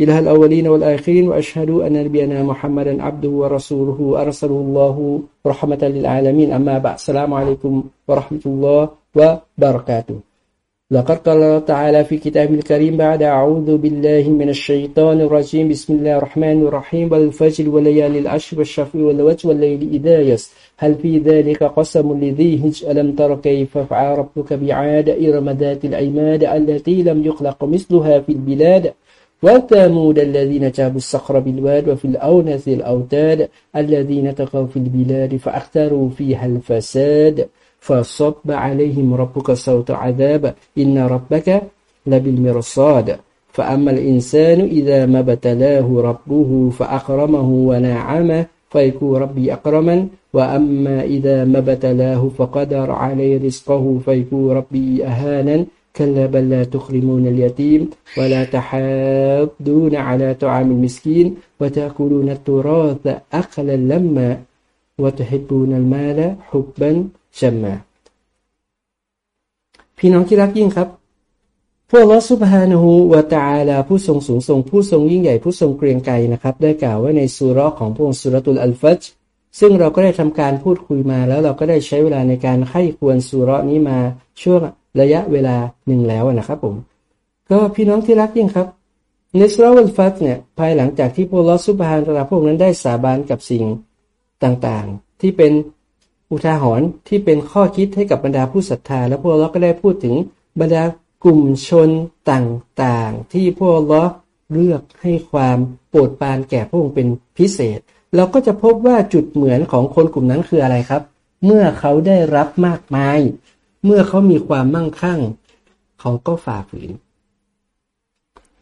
إله الأولين والآخرين وأشهد أن نبينا محمدا عبده ورسوله أرسله الله رحمة للعالمين. أما بعد السلام عليكم ورحمة الله وبركاته. لقد قال تعالى في كتابه الكريم بعد أعوذ بالله من الشيطان الرجيم. بسم الله الرحمن الرحيم. والفجر وليالي العشر والشفع والوجه والليل إذا يس. هل في ذلك قسم لذي هج؟ ألم تر كيف فعل ربك بعاد إرم ذات العماد التي لم يخلق مثلها في البلاد؟ وثمود الذين جابوا الصخر بالواد وفي الأونث الأوتاد الذين تقوا في البلاد فأختروا فيها الفساد فصب عليهم ربك صوت عذاب إن ربك لبالمرصاد. فأما الإنسان إذا ما ابتلاه ربه فأكرمه ونعمه فيكون ربي أكرما وأما إذا ما ابتلاه فقدر عليه رزقه فيكون ربي أهانا. كلا بل لا تكرمون اليتيم ولا تحاضون على طعام المسكين وتأكلون التراث أكلا لما وتحبون المال حبا شما พี่น้องที่รักยิ่งครับพวกลอสุบฮานะฮูวะตาอาลาผู้ทรงสูงส่งผู้ทรงยิ่งใหญ่ผู้ทรงเกรียงไกรนะครับ ได้กล่าวไว้ในสุราของพระองค์สุรตุลอัลฟัจซึ่งเราก็ได้ทำการพูดคุยมาแล้วเราก็ได้ใช้เวลาในการไข้ควรสุรานี้มาช่วง ระยะเวลาหนึ่งแล้วนะครับผม ก็พี่น้องที่รักยิ่งครับในสุราวัลฟัตเนี่ยภายหลังจากที่พวกลอสุบฮานตราพวกนั้นได้สาบานกับสิ่งต่างๆ ที่เป็นอุทาหรณ์ที่เป็นข้อคิดให้กับบรรดาผู้ศรัทธา และพวกเราก็ได้พูดถึงบรรดากลุ่มชนต่างๆ ที่พวกเราเลือกให้ความโปรดปรานแก่พระองค์เป็นพิเศษ เราก็จะพบว่าจุดเหมือนของคนกลุ่มนั้นคืออะไรครับ เมื่อเขาได้รับมากมาย เมื่อเขามีความมั่งคั่ง เขาก็ฝ่าฝืน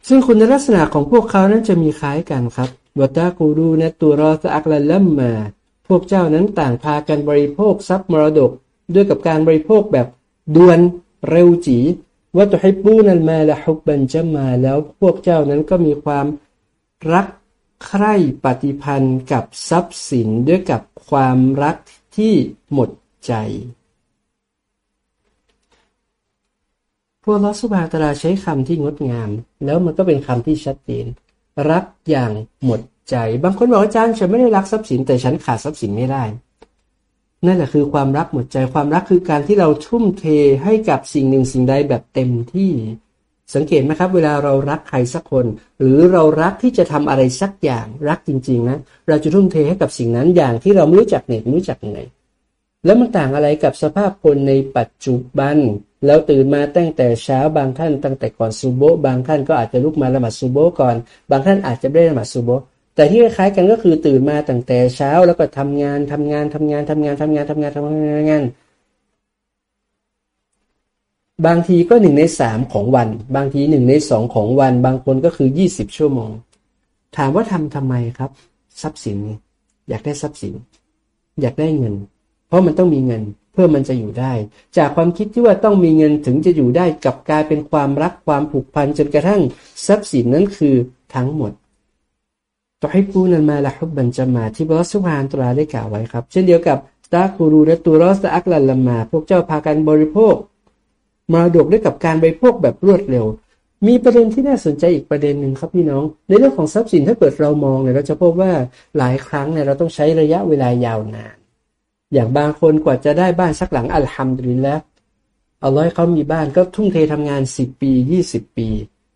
ซึ่งคุณลักษณะของพวกเขานั้นจะมีคล้ายกันครับวตากูรูนตัวรอสอักลัลัมมา พวกเจ้านั้นต่างพากันบริโภคทรัพย์มรดก ด้วยกับการบริโภคแบบด่วนเร็วจีวัตุฮิบูนัลมาละฮุบบันจะมาแล้วพวกเจ้านั้นก็มีความรักใคร่ปฏิพันธ์กับทรัพย์สินด้วยกับความรักที่หมดใจ พวกลอสุบาตราใช้คำที่งดงาม แล้วมันก็เป็นคำที่ชัดเจน รักอย่างหมดใจ บางคนบอกอาจารย์ฉันไม่ได้รักทรัพย์สินแต่ฉันขาดทรัพย์สินไม่ได้ นั่นแหละคือความรักหมดใจ ความรักคือการที่เราทุ่มเทให้กับสิ่งหนึ่งสิ่งใดแบบเต็มที่สังเกตไหมครับเวลาเรารักใครสักคน หรือเรารักที่จะทำอะไรสักอย่างรักจริง ๆ นะ เราจะทุ่มเทให้กับสิ่งนั้นอย่างที่เราไม่รู้จักเหน็ดไม่รู้จักเหนื่อย แล้วมันต่างอะไรกับสภาพคนในปัจจุบัน แล้วตื่นมาตั้งแต่เช้าบางท่านตั้งแต่ก่อนซูโบบางท่านก็อาจจะลุกมาละหมาดซูโบก่อน บางท่านอาจจะไม่ได้ละหมาดซูโบแต่ที่คล้ายกันก็คือตื่นมาตั้งแต่เช้าแล้วก็ทำงานทำงานทำงานทำงานทำงานทำงานทำงาน บางทีก็หนึ่งในสามของวัน บางทีหนึ่งในสองของวัน บางคนก็คือยี่สิบชั่วโมง ถามว่าทำทำไมครับ ทรัพย์สิน อยากได้ทรัพย์สิน อยากได้เงิน เพราะมันต้องมีเงินเพื่อมันจะอยู่ได้ จากความคิดที่ว่าต้องมีเงินถึงจะอยู่ได้กับกลายเป็นความรักความผูกพันจนกระทั่งทรัพย์สินนั้นคือทั้งหมดต่อให้ปูนันมาละฮุบบันจะมาที่บอสุภานตราได้กล่าวไว้ครับ เช่นเดียวกับตาคูรูและตูรอสอักลันละมา พวกเจ้าพากันบริโภคมรดกด้วยกับการบริโภคแบบรวดเร็ว มีประเด็นที่น่าสนใจอีกประเด็นหนึ่งครับพี่น้อง ในเรื่องของทรัพย์สินถ้าเกิดเรามองเนี่ยเราจะพบว่าหลายครั้งเนี่ยเราต้องใช้ระยะเวลายาวนาน อย่างบางคนกว่าจะได้บ้านสักหลังอัลฮัมดุลิลละเอาร้อยเขามีบ้านก็ทุ่มเททำงานสิบปียี่สิบปี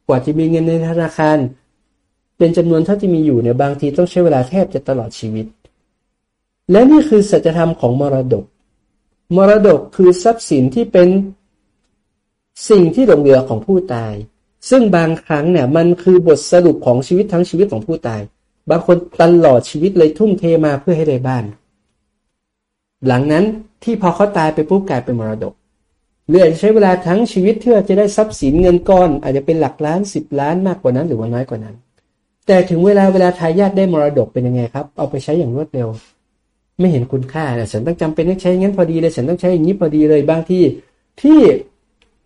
กว่าจะมีเงินในธนาคาร เป็นจำนวนเท่าที่มีอยู่เนี่ยบางทีต้องใช้เวลาแทบจะตลอดชีวิต และนี่คือสัจธรรมของมรดก มรดกคือทรัพย์สินที่เป็นสิ่งที่หลงเหลือของผู้ตาย ซึ่งบางครั้งเนี่ยมันคือบทสรุปของชีวิตทั้งชีวิตของผู้ตาย บางคนตลอดชีวิตเลยทุ่มเทมาเพื่อให้ได้บ้าน หลังนั้นที่พอเขาตายไปปุ๊บกลายเป็นมรดกเรือใช้เวลาทั้งชีวิตเพื่อจะได้ทรัพย์สินเงินก้อน อาจจะเป็นหลักล้านสิบล้านมากกว่านั้นหรือว่าน้อยกว่านั้น แต่ถึงเวลาเวลาทายาทได้มรดกเป็นยังไงครับ เอาไปใช้อย่างรวดเร็ว ไม่เห็นคุณค่านะฉันต้องจำเป็นต้องใช้งั้นพอดีเลย ฉันต้องใช้อย่างนี้พอดีเลยบางที่ที่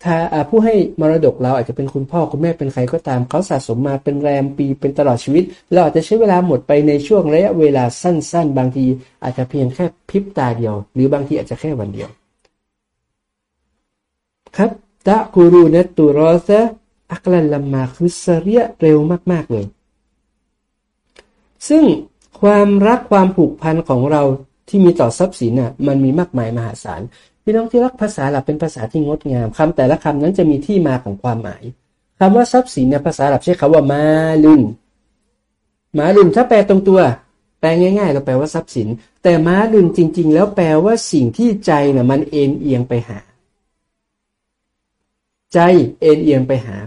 ถ้าผู้ให้มรดกเราอาจจะเป็นคุณพ่อคุณแม่เป็นใครก็ตามเขาสะสมมาเป็นแรมปีเป็นตลอดชีวิต เราอาจจะใช้เวลาหมดไปในช่วงระยะเวลาสั้น ๆ บางทีอาจจะเพียงแค่พริบตาเดียว หรือบางทีอาจจะแค่วันเดียว ครับตะกูรูเนตูรอซะอักลันลัมมาคือเสรียเร็วมาก ๆ เลย ซึ่งความรักความผูกพันของเราที่มีต่อทรัพย์สินน่ะมันมีมากมายมหาศาล พี่น้องที่รักภาษาหลับเป็นภาษาที่งดงามคำแต่ละคำนั้นจะมีที่มาของความหมายคำว่าทรัพย์สินในภาษาหลับใช้คำว่ามาลุนมาลุนถ้าแปลตรงตัว แปลง่าย ๆ เราแปลว่าทรัพย์สิน แต่มาลุนจริง ๆ แล้วแปลว่าสิ่งที่ใจน่ะมันเอ็นเอียงไปหา ใจเอ็นเอียงไปหา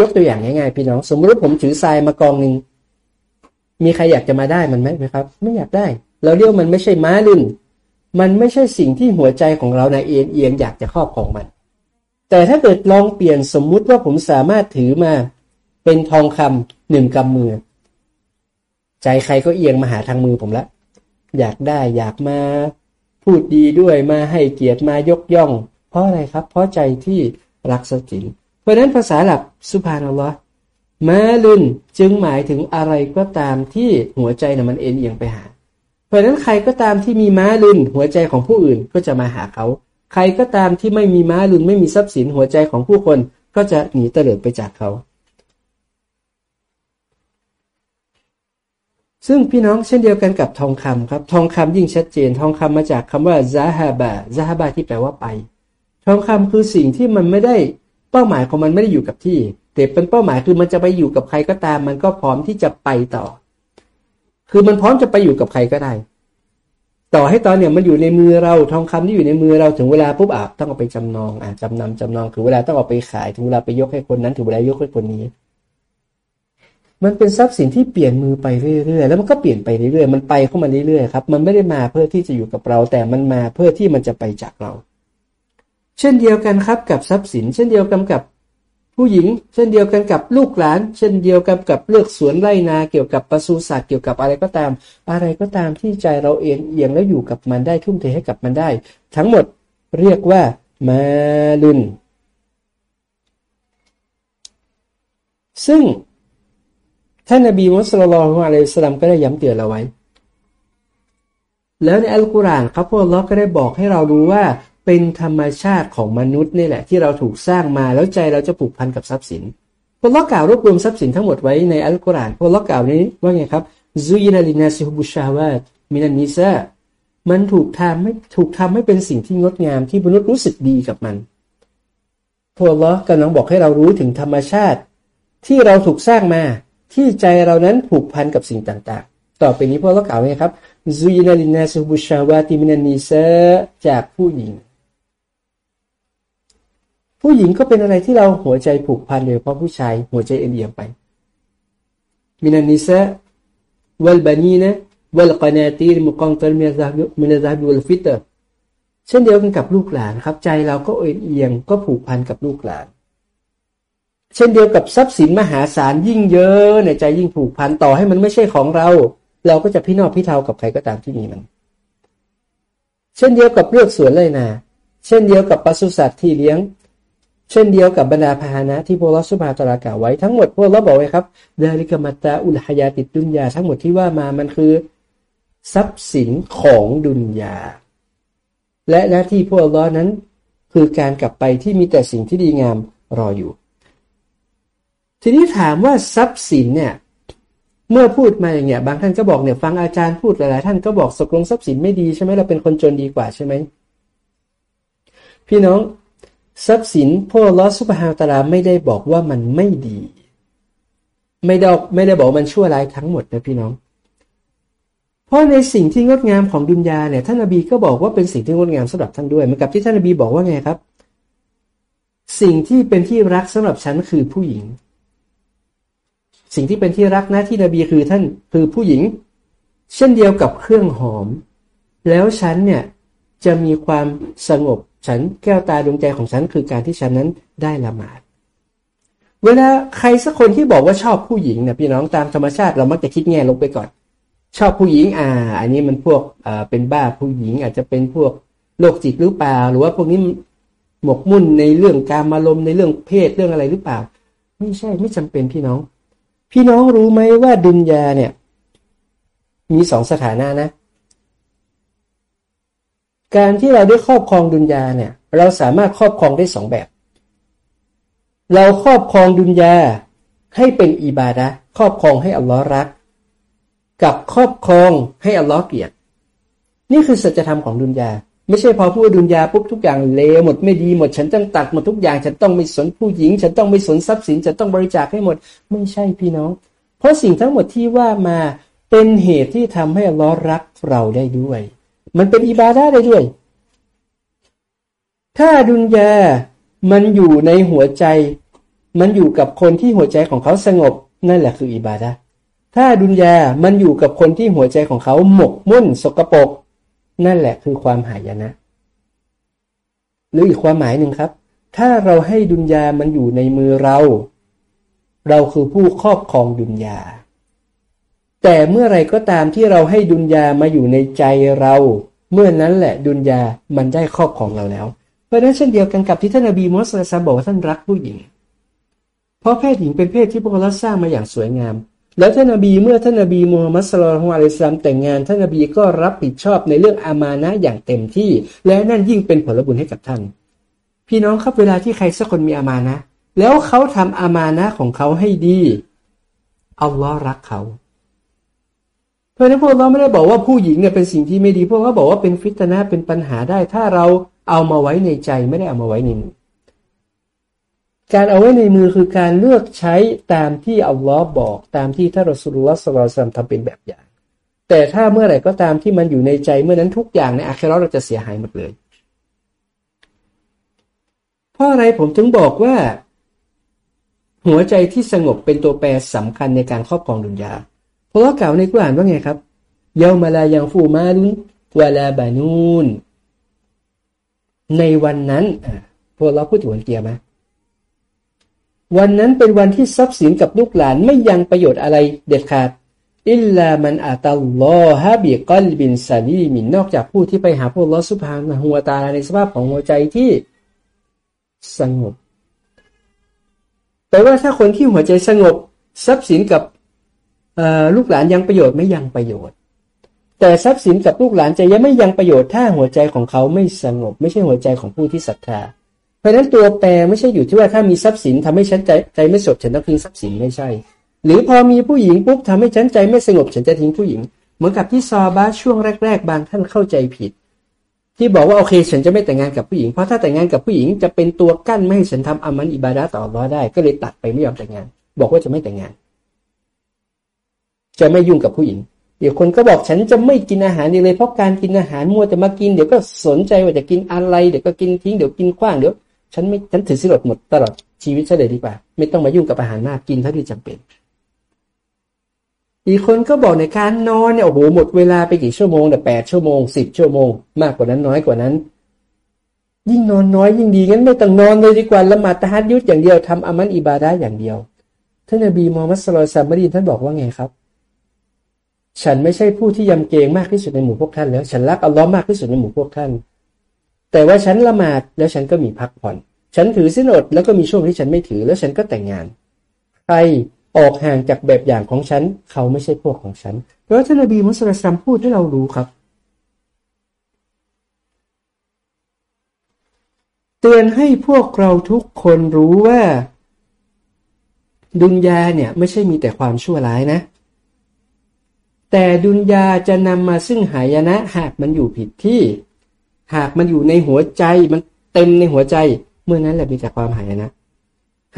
ยกตัวอย่างง่ายๆพี่น้อง สมมติว่าผมถือทรายมากองหนึ่งมีใครอยากจะมาได้มันไหมครับ ไม่อยากได้ เราเรียกมันไม่ใช่ม้าลุน มันไม่ใช่สิ่งที่หัวใจของเราในเอียงเอียงอยากจะครอบของมัน แต่ถ้าเกิดลองเปลี่ยนสมมุติว่าผมสามารถถือมา เป็นทองคำหนึ่งกำมือ ใจใครก็เอียงมาหาทางมือผมละ อยากได้อยากมาพูดดีด้วยมาให้เกียรติมายกย่อง เพราะอะไรครับ เพราะใจที่รักสตินเพราะนั้นภาษาหลักสุภานัลลอฮ์มาลุนจึงหมายถึงอะไรก็ตามที่หัวใจน่ะมันเอ็นเอียงไปหา ราะฉะนั้นใครก็ตามที่มีม้าลุนหัวใจของผู้อื่นก็จะมาหาเขา ใครก็ตามที่ไม่มีม้าลุนไม่มีทรัพย์สินหัวใจของผู้คนก็จะหนีเตลิดไปจากเขา ซึ่งพี่น้องเช่นเดียวกันกับทองคำครับ ทองคำยิ่งชัดเจน ทองคำมาจากคำว่าซาฮาบะซาฮาบะที่แปลว่าไป ทองคำคือสิ่งที่มันไม่ได้เป้าหมายของมันไม่ได้อยู่กับที่ แต่เป็นเป้าหมายคือมันจะไปอยู่กับใครก็ตาม มันก็พร้อมที่จะไปต่อ คือมันพร้อมจะไปอยู่กับใครก็ได้ ต่อให้ตอนเนี่ยมันอยู่ในมือเราทองคำที่อยู่ในมือเราถึงเวลาปุ๊บอะต้องเอาไปจำนองอะจำนำจำนองถึงเวลาต้องเอาไปขายถึงเวลาไปยกให้คนนั้นถึงเวลายกให้คนนี้ มันเป็นทรัพย์สินที่เปลี่ยนมือไปเรื่อยๆแล้วมันก็เปลี่ยนไปเรื่อยๆมันไปเข้ามาเรื่อยๆครับมันไม่ได้มาเพื่อที่จะอยู่กับเรา แต่มันมาเพื่อที่มันจะไปจากเรา เช่นเดียวกันครับกับทรัพย์สิน เช่นเดียวกันกับ ผู้หญิงเช่นเดียวกันกับลูกหลาน เช่นเดียวกันกับเลือกสวนไร่นาเกี่ยวกับปศุสัตว์เกี่ยวกับอะไรก็ตาม อะไรก็ตามที่ใจเราเองเอียงแล้วอยู่กับมันได้ทุ่มเทให้กับมันได้ ทั้งหมดเรียกว่ามาลุน ซึ่งท่านนบีมุสลิมอะลัยสลามก็ได้ย้ำเตือนเราไว้ แล้วในอัลกุรอานครับพวกเราก็ได้บอกให้เรารู้ว่า เป็นธรรมชาติของมนุษย์นี่แหละ ที่เราถูกสร้างมาแล้วใจเราจะผูกพันกับทรัพย์สินพวกเรากล่าวรวบรวมทรัพย์สินทั้งหมดไว้ในอัลกุรอานพวกเรากล่าวนี้ว่าไงครับซุยนาลินาซิฮุบุชาวาตมินันนิซามันถูกทำให้ถูกทำให้เป็นสิ่งที่งดงามที่มนุษย์รู้สึกดีกับมันพวกเรากำลังบอกให้เรารู้ถึงธรรมชาติ ที่เราถูกสร้างมาที่ใจเรานั้นผูกพันกับสิ่งต่างๆ ต่อไปนี้พวกเรากล่าวไงครับซุยนาลินาซิฮุบุชาวาติมินันนิซาจากผู้หญิง ผู้หญิงก็เป็นอะไรที่เราหัวใจผูกพันเลยเพราะผู้ชายหัวใจเอ็นเอียงไปมินันนิสะวัลบานีนะวัลกานาตีมุกองตลมินาซาบมินาซาบวัลฟิตร์เช่นเดียวกันกับลูกหลานครับ ใจเราก็เอ็นเอียงก็ผูกพันกับลูกหลาน เช่นเดียวกับทรัพย์สินมหาศาลยิ่งเยอะในใจยิ่งผูกพันต่อให้มันไม่ใช่ของเรา เราก็จะพี่นอกพี่เทากับใครก็ตามที่มีมัน เช่นเดียวกับเลือกสวนเลยนะเช่นเดียวกับปศุสัตว์ที่เลี้ยง เช่นเดียวกับบรรดาพาหนะที่พวกเรสุภาตรากล่าวไว้ทั้งหมดพวกเราบอกไว้ครับเดาริกมัตตาอุลฮยาติดดุนยาทั้งหมดที่ว่ามามันคือ ทรัพย์สินของดุนยา และหน้าที่พวกเรานั้น คือการกลับไปที่มีแต่สิ่งที่ดีงามรออยู่ ทีนี้ถามว่าทรัพย์สินเนี่ยเมื่อพูดมาอย่างเงี้ยบางท่านก็บอกเนี่ยฟังอาจารย์พูดหลายๆท่านก็บอกสกลงทรัพย์สินไม่ดีใช่ไหมเราเป็นคนจนดีกว่าใช่ไหมพี่น้อง ทรัพย์สินพวกลอสุบฮาตาลาไม่ได้บอกว่ามันไม่ดี ไม่ได้ไม่ได้บอกมันชั่วร้ายทั้งหมดนะพี่น้อง เพราะในสิ่งที่งดงามของดุนยาเนี่ยท่านอบีก็บอกว่าเป็นสิ่งที่งดงามสำหรับท่านด้วยเหมือนกับที่ท่านอบีบอกว่าไงครับ สิ่งที่เป็นที่รักสำหรับฉันคือผู้หญิง สิ่งที่เป็นที่รักนะที่นบีคือท่านคือผู้หญิง เช่นเดียวกับเครื่องหอม แล้วฉันเนี่ยจะมีความสงบ ฉันแก้วตาดวงใจของฉันคือการที่ฉันนั้นได้ละหมาด เวลาใครสักคนที่บอกว่าชอบผู้หญิงเนี่ยพี่น้องตามธรรมชาติเรามักจะคิดแง่ลงไปก่อน ชอบผู้หญิงอ่า อันนี้มันพวกอ่าเป็นบ้าผู้หญิง อาจจะเป็นพวกโรคจิตหรือเปล่า หรือว่าพวกนี้หมกมุ่นในเรื่องการมาลมในเรื่องเพศเรื่องอะไรหรือเปล่า ไม่ใช่ไม่จำเป็นพี่น้อง พี่น้องรู้ไหมว่าดุนยาเนี่ย มีสองสถานะนะ การที่เราได้ครอบครองดุนยาเนี่ย เราสามารถครอบครองได้สองแบบ เราครอบครองดุนยาให้เป็นอิบาดะครอบครองให้อัลลอฮ์รัก กับครอบครองให้อัลลอฮ์เกลียด นี่คือสัจธรรมของดุนยา ไม่ใช่พอพูดดุนยาปุ๊บทุกอย่างเลวหมดไม่ดีหมด ฉันต้องตัดหมดทุกอย่าง ฉันต้องไม่สนผู้หญิง ฉันต้องไม่สนทรัพย์สินฉันต้องบริจาคให้หมด ไม่ใช่พี่น้อง เพราะสิ่งทั้งหมดที่ว่ามาเป็นเหตุที่ทำให้อัลลอฮ์รักเราได้ด้วย มันเป็นอิบาดาได้ด้วย ถ้าดุนยามันอยู่ในหัวใจ มันอยู่กับคนที่หัวใจของเขาสงบ นั่นแหละคืออิบาดาถ้าดุนยามันอยู่กับคนที่หัวใจของเขาหมกมุ่นสกปรกนั่นแหละคือความหายนะ หรืออีกความหมายหนึ่งครับ ถ้าเราให้ดุนยามันอยู่ในมือเรา เราคือผู้ครอบครองดุนยา แต่เมื่อไรก็ตามที่เราให้ดุนยามาอยู่ในใจเรา เมื่อนั้นแหละดุนยามันได้ครอบครองเราแล้ว เพราะนั้นเช่นเดียวกันกับที่ท่านอบีมุสลิมบอกว่าท่านรักผู้หญิง เพราะเพศหญิงเป็นเพศที่พวกเราสร้างมาอย่างสวยงาม แล้วท่านนบีเมื่อท่านนบีมูฮัมมัดสุลลัลอะลัยสลามแต่งงานท่านนบีก็รับผิดชอบในเรื่องอามานะอย่างเต็มที่ และนั่นยิ่งเป็นผลบุญให้กับท่าน พี่น้องครับเวลาที่ใครสักคนมีอามานะแล้วเขาทำอามานะของเขาให้ดีอัลลอฮ์รักเขา เพราะนั้นพวกเราไม่ได้บอกว่าผู้หญิงเนี่ยเป็นสิ่งที่ไม่ดี พวกเขาบอกว่าเป็นฟิตนะเป็นปัญหาได้ ถ้าเราเอามาไว้ในใจไม่ได้เอามาไว้ในมือการเอาไว้ในมือคือการเลือกใช้ตามที่อัลลอฮ์บอกตามที่ท่านรอสุลลอฮ์สลาซัมทำเป็นแบบอย่าง แต่ถ้าเมื่อไหร่ก็ตามที่มันอยู่ในใจเมื่อนั้นทุกอย่างในอาคิรอเราจะเสียหายหมดเลยเพราะอะไรผมถึงบอกว่า หัวใจที่สงบเป็นตัวแปรสำคัญในการครอบครองดุนยา พราะว่าเก่าในกุรอานว่าไงครับเยามาลายังฟูมาลุนวาลาบานูนในวันนั้นพวกเราพูดถึงวันเกียร์ไหมวันนั้นเป็นวันที่ทรัพย์สินกับลูกหลานไม่ยังประโยชน์อะไรเด็ดขาด อิลลามันอาตัลลอฮะบีกอลบินซาลีมินนอกจากผู้ที่ไปหาพวกลอสุภานหัวตาในสภาพของหัวใจที่สงบ แต่ว่าถ้าคนที่หัวใจสงบ ทรัพย์สินกับ ลูกหลานยังประโยชน์ไม่ยังประโยชน์ แต่ทรัพย์สินกับลูกหลานจะยังไม่ยังประโยชน์ถ้าหัวใจของเขาไม่สงบ ไม่ใช่หัวใจของผู้ที่ศรัทธา เพราะฉะนั้นตัวแปรไม่ใช่อยู่ที่ว่าถ้ามีทรัพย์สินทำให้ฉันใจใจไม่สงบฉันต้องทิ้งทรัพย์สินไม่ใช่ หรือพอมีผู้หญิงปุ๊บทำให้ฉันใจไม่สงบฉันจะทิ้งผู้หญิง เหมือนกับที่ซอบาช่วงแรก ๆ บางท่านเข้าใจผิด ที่บอกว่าโอเค ฉันจะไม่แต่งงานกับผู้หญิงเพราะถ้าแต่งงานกับผู้หญิงจะเป็นตัวกั้นไม่ให้ฉันทำอามันอิบาดาต่อรอได้ ก็เลยตัดไปไม่ยอมแต่งงาน บอกว่าจะไม่แต่งงาน จะไม่ยุ่งกับผู้หญิง เดี๋ยวคนก็บอกฉันจะไม่กินอาหารเลยเพราะการกินอาหารมัวแต่มากินเดี๋ยวก็สนใจว่าจะกินอะไรเดี๋ยวก็กินทิ้งเดี๋ยวกินขว้างเดี๋ยวฉันไม่ฉันถือสิลดหมดตลอดชีวิตเฉลยดีกว่า ไม่ต้องมายุ่งกับอาหารมากกินเท่าที่จำเป็น อีกคนก็บอกในการนอนเนี่ยโอ้โหหมดเวลาไปกี่ชั่วโมงแต่แปดชั่วโมงสิบชั่วโมง มากกว่านั้นน้อยกว่านั้น ยิ่งนอนน้อยยิ่งดีงั้นไม่ต้องนอนเลยดีกว่าละหมาดตะฮัดยุดอย่างเดียวทำอามันอิบาดาอย่างเดียวท่านนบีมูฮัมมัดสุลตัมมดีท่านบอกว่าไงครับ ฉันไม่ใช่ผู้ที่ยำเกรงมากที่สุดในหมู่พวกท่านแล้ว ฉันรักอัลลอฮ์มากที่สุดในหมู่พวกท่าน แต่ว่าฉันละหมาดแล้วฉันก็มีพักผ่อน ฉันถือสินอดแล้วก็มีช่วงที่ฉันไม่ถือ แล้วฉันก็แต่งงาน ใครออกห่างจากแบบอย่างของฉัน เขาไม่ใช่พวกของฉัน เพราะท่านนบีมุสลิมพูดให้เรารู้ครับ เตือนให้พวกเราทุกคนรู้ว่า ดุนยาเนี่ยไม่ใช่มีแต่ความชั่วร้ายนะ แต่ดุนยาจะนำมาซึ่งหายนะ หากมันอยู่ผิดที่ หากมันอยู่ในหัวใจมันเต็มในหัวใจ เมื่อนั้นแหละมีแต่ความหายนะ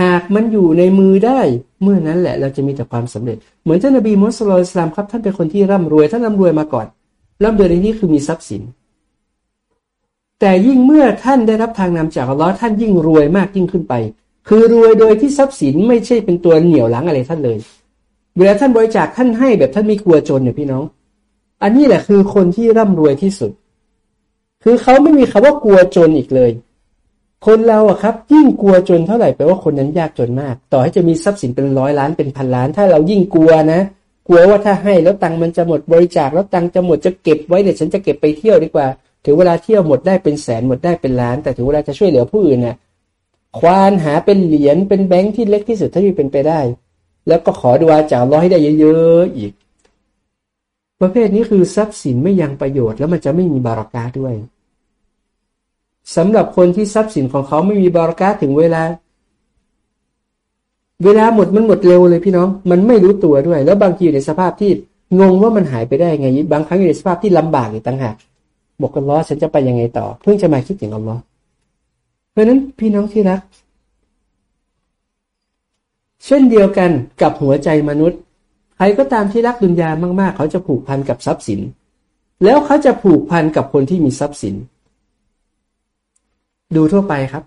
หากมันอยู่ในมือได้ เมื่อนั้นแหละเราจะมีแต่ความสำเร็จ เหมือนท่านนบีมุสลิมสลามครับ ท่านเป็นคนที่ร่ำรวยท่านร่ำรวยมาก่อนร่ำรวยในที่คือมีทรัพย์สิน แต่ยิ่งเมื่อท่านได้รับทางนำจากอัลลอฮ์ท่านยิ่งรวยมากยิ่งขึ้นไป คือรวยโดยที่ทรัพย์สินไม่ใช่เป็นตัวเหนี่ยวหลังอะไรท่านเลย เวลาท่านบริจาคท่านให้แบบท่านไม่กลัวจนเนี่ยพี่น้อง อันนี้แหละคือคนที่ร่ำรวยที่สุด คือเขาไม่มีคำว่ากลัวจนอีกเลย คนเราอะครับ ยิ่งกลัวจนเท่าไหร่แปลว่าคนนั้นยากจนมาก ต่อให้จะมีทรัพย์สินเป็นร้อยล้านเป็นพันล้าน ถ้าเรายิ่งกลัวนะกลัวว่าถ้าให้แล้วตังมันจะหมดบริจาคแล้วตังจะหมดจะเก็บไว้เนี่ยฉันจะเก็บไปเที่ยวดีกว่า ถึงเวลาเที่ยวหมดได้เป็นแสนหมดได้เป็นล้าน แต่ถึงเวลาจะช่วยเหลือผู้อื่นเนี่ยควานหาเป็นเหรียญเป็นแบงค์ที่เล็กที่สุดเท่าที่เป็นไปได้ แล้วก็ขอดูอาจากร้อยได้เยอะๆอีก ประเภทนี้คือทรัพย์สินไม่ยังประโยชน์แล้วมันจะไม่มีบารักาด้วยสำหรับคนที่ทรัพย์สินของเขาไม่มีบารักาถึงเวลา เวลาหมดมันหมดเร็วเลยพี่น้อง มันไม่รู้ตัวด้วย แล้วบางทีอยู่ในสภาพที่งงว่ามันหายไปได้ไง บางครั้งอยู่ในสภาพที่ลำบากอีกต่างหากบอกกันล้อฉันจะไปยังไงต่อ เพิ่งจะมาคิดถึงอัลลอฮ์เพราะนั้นพี่น้องที่รัก เช่นเดียวกันกับหัวใจมนุษย์ ใครก็ตามที่รักดุนยามากๆ เขาจะผูกพันกับทรัพย์สิน แล้วเขาจะผูกพันกับคนที่มีทรัพย์สิน ดูทั่วไปครับ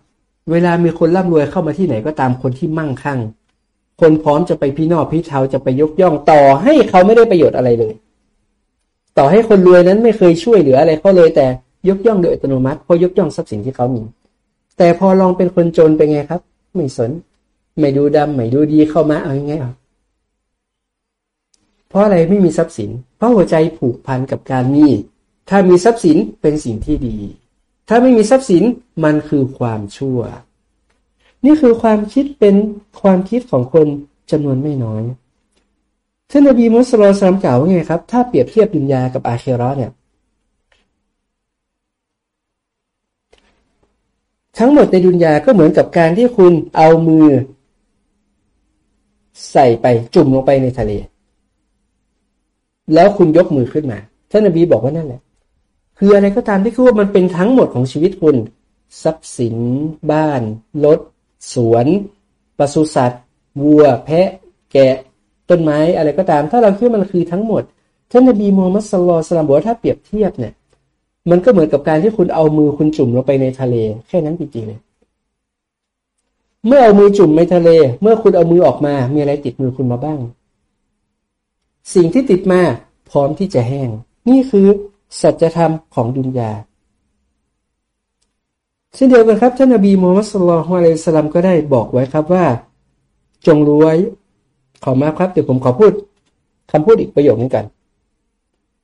เวลามีคนร่ำรวยเข้ามาที่ไหนก็ตามคนที่มั่งคั่ง คนพร้อมจะไปพี่นอกพี่เทาจะไปยกย่องต่อให้เขาไม่ได้ประโยชน์อะไรเลย ต่อให้คนรวยนั้นไม่เคยช่วยเหลืออะไรเขาเลยแต่ยกย่องโดยอัตโนมัติเพราะยกย่องทรัพย์สินที่เขามี แต่พอลองเป็นคนจนเป็นไงครับ ไม่สน ไม่ดูดำไม่ดูดีเข้ามาเอาอยังไงอะเพราะอะไรไม่มีทรัพย์สิน เพราะหัวใจผูกพันกับการมี ถ้ามีทรัพย์สินเป็นสิ่งที่ดี ถ้าไม่มีทรัพย์สินมันคือความชั่ว นี่คือความคิดเป็นความคิดของคนจำนวนไม่น้อยท่านนบีมุสลิมกล่าวว่าไงครับ ถ้าเปรียบเทียบดุนยากับอาเครอเนี่ย ทั้งหมดในดุนยาก็เหมือนกับการที่คุณเอามือ ใส่ไปจุ่มลงไปในทะเล แล้วคุณยกมือขึ้นมา ท่านนบีบอกว่านั่นแหละ คืออะไรก็ตามที่คือว่ามันเป็นทั้งหมดของชีวิตคุณ ทรัพย์สิน บ้าน รถ สวนปศุสัตว์ วัว แพะ แกะ ต้นไม้อะไรก็ตาม ถ้าเราคิดว่ามันคือทั้งหมด ท่านนบีมูฮัมมัดสลตัลามบอกว่าถ้าเปรียบเทียบเนี่ย มันก็เหมือนกับการที่คุณเอามือคุณจุ่มลงไปในทะเล แค่นั้นจริงๆเลย เมื่อเอามือจุ่มในทะเล เมื่อคุณเอามือออกมา มีอะไรติดมือคุณมาบ้าง สิ่งที่ติดมาพร้อมที่จะแห้ง นี่คือสัจธรรมของดุนยาเช่นเดียวกันครับท่านนบีมูฮัมมัดสุลตัลอะลัยสลัมก็ได้บอกไว้ครับว่า จงรู้ไว้ขอมาครับเดี๋ยวผมขอพูดคำพูดอีกประโยคนึงกัน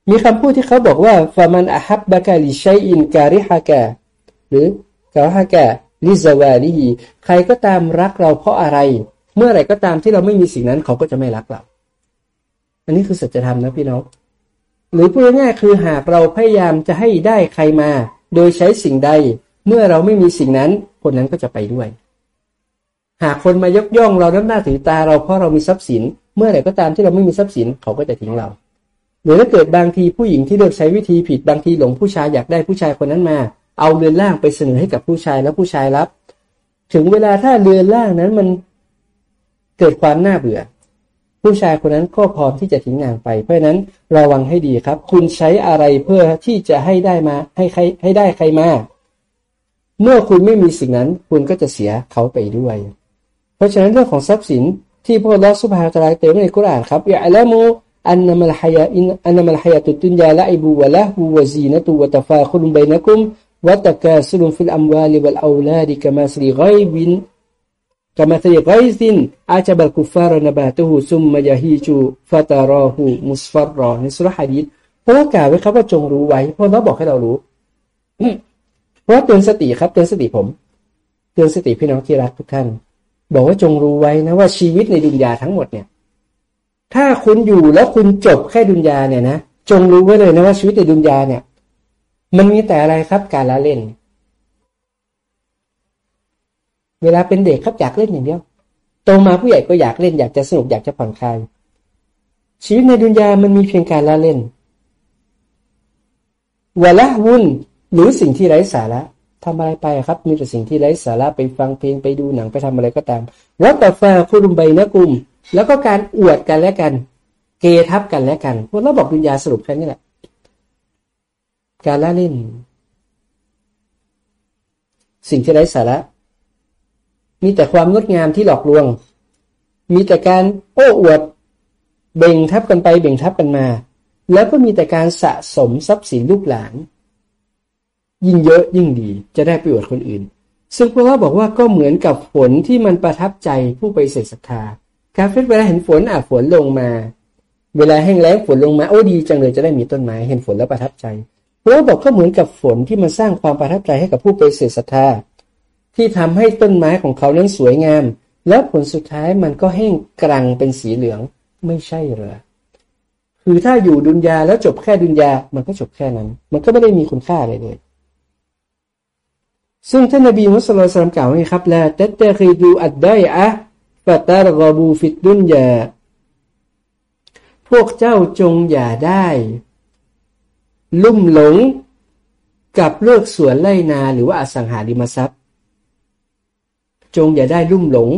มีคำพูดที่เขาบอกว่าฟามันอาฮับบะกาลิชัยอินการิฮากะหรือกาฮากะ ลิซาวาลีใครก็ตามรักเราเพราะอะไร เมื่อไหร่ก็ตามที่เราไม่มีสิ่งนั้นเขาก็จะไม่รักเรา อันนี้คือสัจธรรมนะพี่น้อง หรือพูดง่ายๆคือหากเราพยายามจะให้ได้ใครมา โดยใช้สิ่งใด เมื่อเราไม่มีสิ่งนั้น คนนั้นก็จะไปด้วย หากคนมายกย่องเราน้ำหน้าถือตาเราเพราะเรามีทรัพย์สิน เมื่อไหร่ก็ตามที่เราไม่มีทรัพย์สินเขาก็จะทิ้งเราหรือถ้าเกิดบางทีผู้หญิงที่เลือกใช้วิธีผิดบางทีหลงผู้ชายอยากได้ผู้ชายคนนั้นมา เอาเรือนร่างไปเสนอให้กับผู้ชายแล้วผู้ชายรับ ถึงเวลาถ้าเรือนร่างนั้นมันเกิดความน่าเบื่อ ผู้ชายคนนั้นก็พร้อมที่จะทิ้งนางไป เพราะนั้นระวังให้ดีครับ คุณใช้อะไรเพื่อที่จะให้ได้มาให้ใครให้ได้ใครมาเมื่อคุณไม่มีสิ่งนั้น คุณก็จะเสียเขาไปด้วย เพราะฉะนั้นเรื่องของทรัพย์สินที่อัลลอฮ์ซุบฮานะฮูวะตะอาลาเตือนในกุรานครับاعلموا أنما الحياة أنما الحياة الدنيا لعب ولهو وزينة وتفاخر بينكم وتكاثر في الأموال والأولاد كمثل غيث كمثل غيث أعجب الكفار نباته ثم มยาฮีจูฟาตาราหูมุสฟารรอในสุรหะดีษเพราะว่ากล่าวไว้ครับว่าจงรู้ไว้เพราะเราบอกให้เรารู้เพราะเตือนสติครับเตือนสติผม เตือนสติพี่น้องที่รักทุกท่าน บอกว่าจงรู้ไว้นะว่าชีวิตในดุนยาทั้งหมดเนี่ย ถ้าคุณอยู่แล้วคุณจบแค่ดุนยาเนี่ยนะจงรู้ไว้เลยนะว่าชีวิตในดุนยาเนี่ย มันมีแต่อะไรครับการละเล่น เวลาเป็นเด็กครับอยากเล่นอย่างเดียวโตมาผู้ใหญ่ก็อยากเล่นอยากจะสนุกอยากจะผ่อนคลายชีวิตในดุนยามันมีเพียงการละเล่นวะละวุ่นหรือสิ่งที่ไร้สาระทำอะไรไปครับ มีแต่สิ่งที่ไร้สาระไปฟังเพลงไปดูหนังไปทำอะไรก็ตามแล้วแต่ฟาคุรุมใบนะกลุ่ม แล้วก็การอวดกันและกัน เกทับกันและกันพวกเราบอกดุนยาสรุปแค่นี้แหละ การละเล่น สิ่งที่ไร้สาระ มีแต่ความงดงามที่หลอกลวง มีแต่การโอ้อวด เบ่งทับกันไปเบ่งทับกันมา แล้วก็มีแต่การสะสมทรัพย์สินลูกหลาน ยิ่งเยอะยิ่งดีจะได้ประโยชน์คนอื่น ซึ่งพระเราบอกว่าก็เหมือนกับฝนที่มันประทับใจผู้ไปเสกศรัทธากาเฟตเวลาเห็นฝนอะฝนลงมา เวลาแห้งแล้งฝนลงมาโอ้ดีจังเลยจะได้มีต้นไม้เห็นฝนแล้วประทับใจ เราบอกก็เหมือนกับฝนที่มันสร้างความประทับใจให้กับผู้ปฏิเสธศรัทธา ที่ทำให้ต้นไม้ของเขานั้นสวยงาม แล้วผลสุดท้ายมันก็แห้งกรังเป็นสีเหลืองไม่ใช่เหรอคือถ้าอยู่ดุนยาแล้วจบแค่ดุนยา มันก็จบแค่นั้น มันก็ไม่ได้มีคุณค่าอะไรเลย ซึ่งท่านนบีมุสลิมกล่าวไว้ครับละตัตตะคีดูอัดได้อะฟะตารกบูฟิดดุนยา พวกเจ้าจงอย่าได้ ลุ่มหลงกับเลือกสวนไล่นาหรือว่าอสังหาริมทรัพย์ จงอย่าได้ลุ่มหลง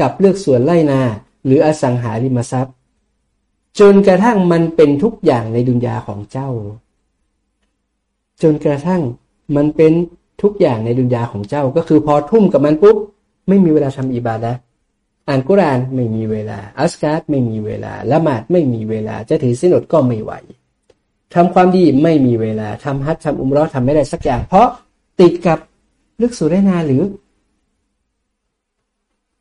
กับเลือกสวนไล่นา หรืออสังหาริมทรัพย์ จนกระทั่งมันเป็นทุกอย่างในดุนยาของเจ้า จนกระทั่งมันเป็นทุกอย่างในดุนยาของเจ้าก็คือพอทุ่มกับมันปุ๊บไม่มีเวลาทำอิบาดะอ่านกุรานไม่มีเวลาอัสการ์ไม่มีเวลาละหมาดไม่มีเวลาจะถือสินอดก็ไม่ไหว ทำความดีไม่มีเวลาทำฮัจทำอุมรอทำไม่ได้สักอย่าง เพราะติดกับลึกสุรนาหรือ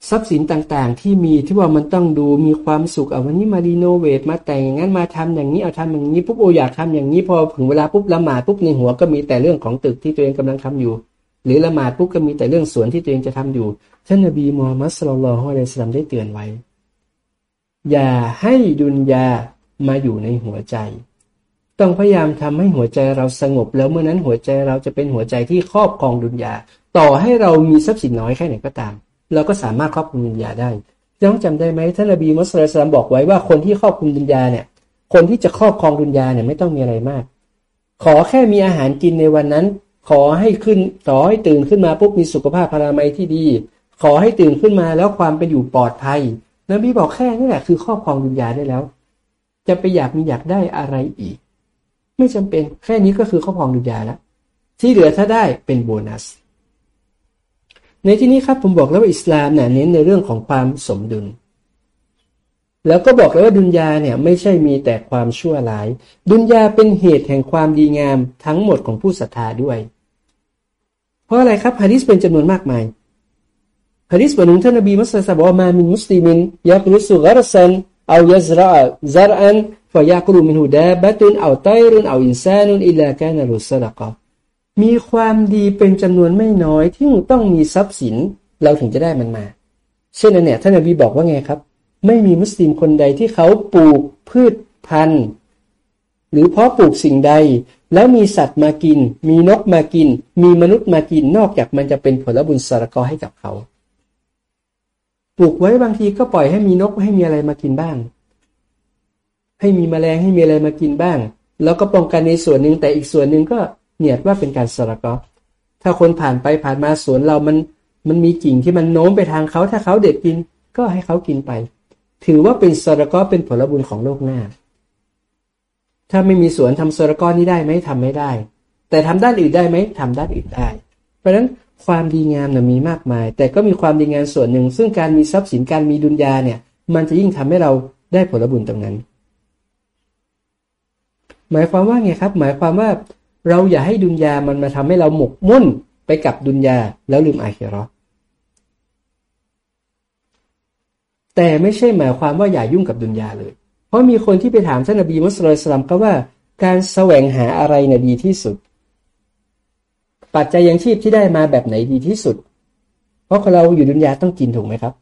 ทรัพย์สินต่างๆ ที่มีที่ว่ามันต้องดูมีความสุขเอาวันนี้มารีโนเวทมาแต่งอย่างนั้นมาทำอย่างนี้เอาทำอย่างนี้ปุ๊บโออยากทำอย่างนี้พอถึงเวลาปุ๊บละหมาดปุ๊บในหัวก็มีแต่เรื่องของตึกที่ตัวเองกำลังทำอยู่ หรือละหมาดปุ๊บก็มีแต่เรื่องสวนที่ตัวเองจะทำอยู่ท่านนบีมูฮัมมัดสุลลัลฮุอะลัยฮิสลามได้เตือนไว้ อย่าให้ดุนยามาอยู่ในหัวใจ ต้องพยายามทำให้หัวใจเราสงบ แล้วเมื่อนั้นหัวใจเราจะเป็นหัวใจที่ครอบครองดุนยา ต่อให้เรามีทรัพย์สินน้อยแค่ไหนก็ตาม เราก็สามารถครอบคลุมดุนยาได้ต้องจำได้ไหมท่านนบีมุสลิมบอกไว้ว่าคนที่ครอบคลุมดุนยาเนี่ย คนที่จะครอบครองดุนยาเนี่ยไม่ต้องมีอะไรมาก ขอแค่มีอาหารกินในวันนั้น ขอให้ขึ้นขอให้ตื่นขึ้นมาปุ๊บมีสุขภาพพลามัยที่ดี ขอให้ตื่นขึ้นมาแล้วความเป็นอยู่ปลอดภัยนบีบอกแค่นี้แหละคือครอบครองดุนยาได้แล้ว จะไปอยากมีอยากได้อะไรอีก ไม่จำเป็นแค่นี้ก็คือครอบครองดุนยาแล้วที่เหลือถ้าได้เป็นโบนัส ในที่นี้ครับผมบอกแล้วว่าอิสลามเนี่ยเน้นในเรื่องของความสมดุล แล้วก็บอกแล้วว่าดุนยาเนี่ยไม่ใช่มีแต่ความชั่วร้าย ดุนยาเป็นเหตุแห่งความดีงามทั้งหมดของผู้ศรัทธาด้วย เพราะอะไรครับฮะดิษเป็นจำนวนมากมายฮะดิษบทหนึ่งท่านนบีมุสลิมบอกว่ามามินมุสลิมินยักรุสุกรสันเอายซราซารอัน ฟยากรุมินหูดาบะตุนเอาไตรุนเอาอินซานุนอิลลากานะรุสลกะมีความดีเป็นจำนวนไม่น้อยที่ต้องมีทรัพย์สินเราถึงจะได้มันมา เช่นนั้นเนี่ยท่านอบีบอกว่าไงครับ ไม่มีมุสลิมคนใดที่เขาปลูกพืชพันธุ์ หรือเพาะปลูกสิ่งใด แล้วมีสัตว์มากิน มีนกมากิน มีมนุษย์มากินนอกจากมันจะเป็นผลบุญสารกอให้กับเขา ปลูกไว้บางทีก็ปล่อยให้มีนกให้มีอะไรมากินบ้าง ให้มีแมลงให้มีอะไรมากินบ้าง แล้วก็ป้องกันในส่วนหนึ่งแต่อีกส่วนหนึ่งก็เนียดว่าเป็นการสระกอถ้าคนผ่านไปผ่านมาสวนเรามันมันมีกิ่งที่มันโน้มไปทางเขาถ้าเขาเด็ดกินก็ให้เขากินไป ถือว่าเป็นสระกอเป็นผลบุญของโลกหน้า ถ้าไม่มีสวนทำสระกอนี้ได้ไหมทำไม่ได้ แต่ทำด้านอื่นได้ไหมทำด้านอื่นได้ เพราะฉะนั้นความดีงามนะมีมากมาย แต่ก็มีความดีงามส่วนหนึ่ง ซึ่งการมีทรัพย์สินการมีดุลยาเนี่ย มันจะยิ่งทำให้เราได้ผลบุญตรงนั้น หมายความว่าไงครับ หมายความว่าเราอย่าให้ดุนยามันมาทำให้เราหมกมุ่นไปกับดุนยาแล้วลืมอาคิรอแต่ไม่ใช่หมายความว่าอย่ายุ่งกับดุนยาเลย เพราะมีคนที่ไปถามท่านนบีมุสลิมก็ว่าการแสวงหาอะไรน่ะดีที่สุด ปัจจัยยังชีพที่ได้มาแบบไหนดีที่สุด เพราะเราอยู่ดุนยาต้องกินถูกไหมครับ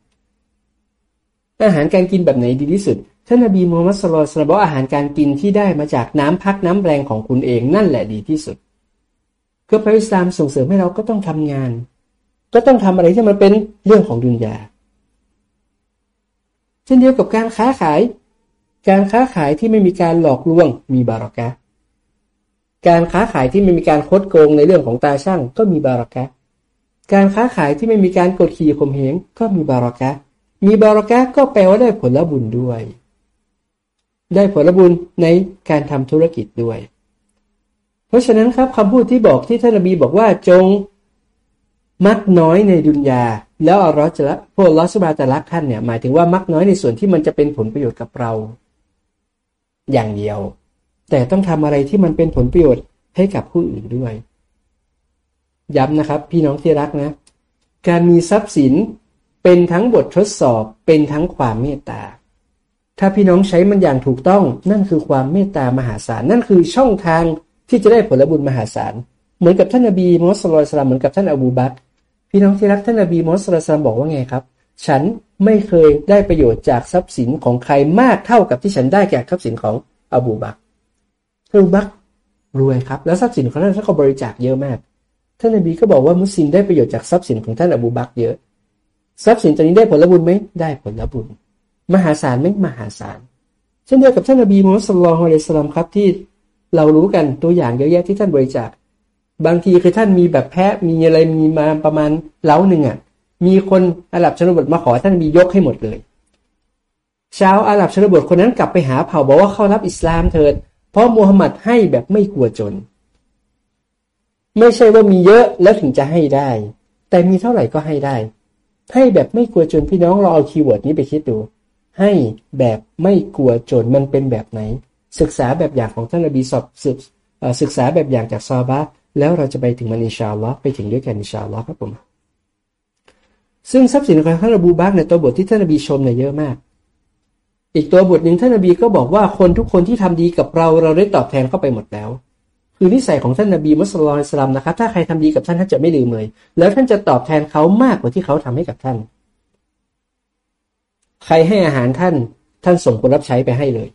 อาหารการกินแบบไหนดีที่สุด ท่านนบีมูฮัมมัดสุลตัลบอกอาหารการกินที่ได้มาจากน้ำพักน้ำแรงของคุณเองนั่นแหละดีที่สุดก็พระอิสลามส่งเสริมให้เราก็ต้องทำงาน ก็ต้องทำอะไรที่มันเป็นเรื่องของดุนยาเช่นเดียวกับการค้าขาย การค้าขายที่ไม่มีการหลอกลวงมีบารอกะการค้าขายที่ไม่มีการคดโกงในเรื่องของตาช่างก็มีบารอกะการค้าขายที่ไม่มีการกดขี่ข่มเหงก็มีบารอกะมีบารอกะก็แปลว่าได้ผลบุญด้วย ได้ผลบุญในการทำธุรกิจด้วย เพราะฉะนั้นครับคำพูดที่บอกที่ท่านนบีบอกว่าจงมักน้อยในดุนยา แล้วอัลลอฮ์จะละพวกลอสบาตะลักท่านเนี่ยหมายถึงว่ามักน้อยในส่วนที่มันจะเป็นผลประโยชน์กับเรา อย่างเดียว แต่ต้องทำอะไรที่มันเป็นผลประโยชน์ให้กับผู้อื่นด้วย ย้ำนะครับ พี่น้องที่รักนะ การมีทรัพย์สินเป็นทั้งบททดสอบเป็นทั้งความเมตตา ถ้าพี่น้องใช้มันอย่างถูกต้อง นั่นคือความเมตตามหาศาล นั่นคือช่องทางที่จะได้ผลบุญมหาศาล เหมือนกับท่านนบีมุฮัมมัดสลตัลเหมือนกับท่านอบูบักพี่น้องที่รักท่านนบีมุฮัมมัดสุลตัลบอกว่าไงครับ ฉันไม่เคยได้ประโยชน์จากทรัพย์สินของใครมากเท่ากับที่ฉันได้จากทรัพย์สินของอบูบักอบูบักรวยครับ แล้วทรัพย์สินของท่านท่านก็บริจาคเยอะมาก ท่านนบีก็บอกว่ามุสลิมได้ประโยชน์จากทรัพย์สินของท่านอบูบักเยอะ ทรัพย์สินตัวนี้ได้ผลบุญไหมได้ผลบุญ มหาศาลไหมมหาศาลเช่นเดียวกับท่านนบีมุฮัมมัดสุลลัลฮุอะลัยฮิสลามครับที่เรารู้กันตัวอย่างเยอะแยะที่ท่านบริจาคบางทีคือท่านมีแบบแพะมีอะไรมีมาประมาณเล้าหนึ่งอะ มีคนอาหรับชนบทมาขอท่านมียกให้หมดเลย ชาวอาหรับชนบทคนนั้นกลับไปหาเผ่าบอกว่าเข้ารับอิสลามเถิด เพราะมูฮัมหมัดให้แบบไม่กลัวจน ไม่ใช่ว่ามีเยอะแล้วถึงจะให้ได้ แต่มีเท่าไหร่ก็ให้ได้ ให้แบบไม่กลัวจนพี่น้องเราเอา keyword นี้ไปคิดดู ให้แบบไม่กลัวจนมันเป็นแบบไหน ศึกษาแบบอย่างของท่านนบีสอบศึกศึกษาแบบอย่างจากซอฮาบะฮ์แล้วเราจะไปถึงมันอินชาอัลลอฮ์ไปถึงด้วยกันอินชาอัลลอฮ์ครับผมซึ่งทรัพย์สินของท่านอบูบักในตัวบทที่ท่านนบีชมเนี่ยเยอะมาก อีกตัวบทหนึ่งท่านนบีก็บอกว่าคนทุกคนที่ทำดีกับเราเราได้ตอบแทนเขาไปหมดแล้ว คือนิสัยของท่านนบีมุสลิมสลามนะครับถ้าใครทำดีกับท่านท่านจะไม่ลืมเลย แล้วท่านจะตอบแทนเขามากกว่าที่เขาทำให้กับท่าน ใครให้อาหารท่าน ท่านส่งคนรับใช้ไปให้เลย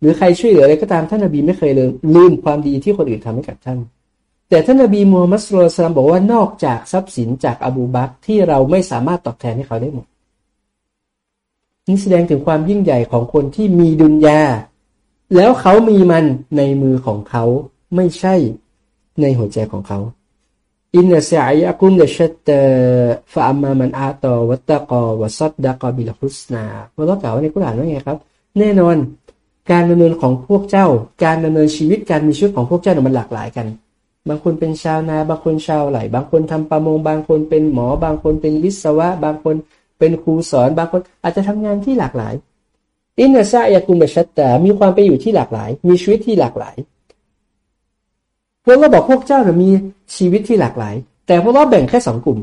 หรือใครช่วยเหลืออะไรก็ตามท่านนบีไม่เคยลืมลืมความดีที่คนอื่นทำให้กับท่าน แต่ท่านนบีมูฮัมมัดสุลตานบอกว่านอกจากทรัพย์สินจากอบูบักที่เราไม่สามารถตอบแทนให้เขาได้หมดนี่แสดงถึงความยิ่งใหญ่ของคนที่มีดุนยา แล้วเขามีมันในมือของเขาไม่ใช่ในหัวใจของเขา อินนัสยะกุนเดชัตฟะอัมมามันอาตอวัตตะกอวัสัดดะกอบิลฮุสนาพระกล่าวในกุรอานว่าไงครับ แน่นอน การดำเนินของพวกเจ้า การดำเนินชีวิตการมีชีวิตของพวกเจ้าเนี่ยมันหลากหลายกัน บางคนเป็นชาวนา บางคนชาวไหล บางคนทำประมง บางคนเป็นหมอ บางคนเป็นวิศวะ บางคนเป็นครูสอน บางคนอาจจะทำงานที่หลากหลาย อินนาซายากุมเบชัตตามีความไปอยู่ที่หลากหลาย มีชีวิตที่หลากหลาย พวกเราบอกพวกเจ้าเนี่ยมีชีวิตที่หลากหลาย แต่พวกเราแบ่งแค่สองกลุ่ม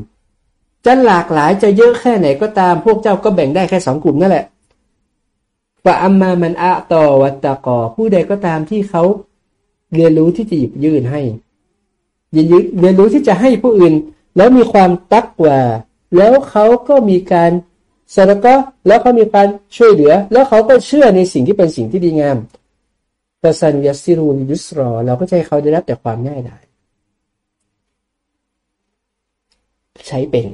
จะหลากหลายจะเยอะแค่ไหนก็ตาม พวกเจ้าก็แบ่งได้แค่สองกลุ่มนั่นแหละว่าอัมมามันอะตอวัตตะกอ ผู้ใดก็ตามที่เขาเรียนรู้ที่จะหยิบยื่นให้ยินเรียนรู้ที่จะให้ผู้อื่น แล้วมีความตักกว่า แล้วเขาก็มีการสรก็แล้วเขามีการช่วยเหลือ แล้วเขาก็เชื่อในสิ่งที่เป็นสิ่งที่ดีงาม ตสันยัสิรูลยุสรอ เราก็จะให้เขาได้รับแต่ความง่ายดายใช้เป็น